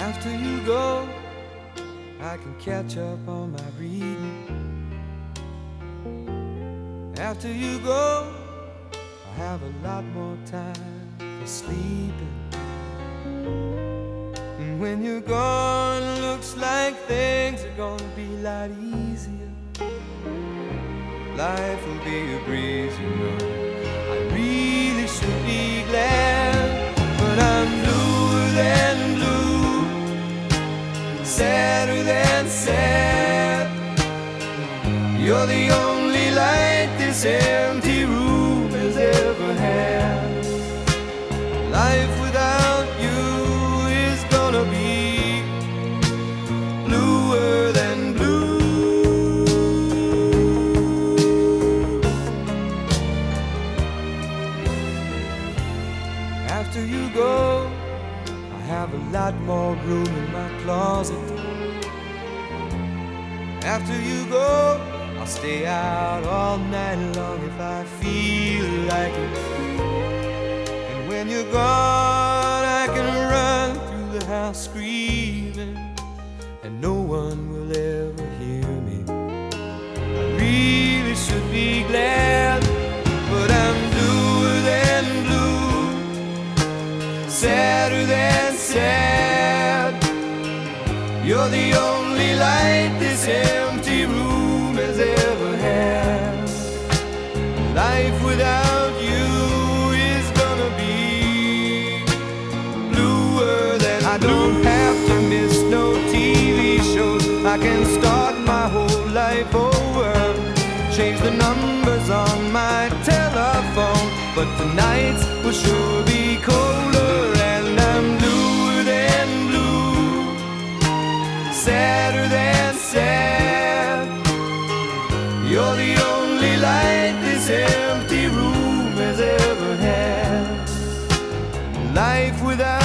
After you go, I can catch up on my reading. After you go, I have a lot more time for sleeping. And when you're gone, looks like things are gonna be a lot easier. Life will be a breeze, you know. You're the only light this empty room has ever had. Life without you is gonna be bluer than blue. After you go, I have a lot more room in my closet. After you go, I'll stay out all night long if I feel like it. And when you're gone, I can run through the house screaming, and no one will ever hear me. I really should be glad, but I'm bluer than blue, sadder than sad. You're the only light this empty don't have to miss no TV shows. I can start my whole life over. Change the numbers on my telephone, but tonight's will sure be colder, and I'm bluer than blue sadder than sad. You're the only light this empty room has ever had. Life without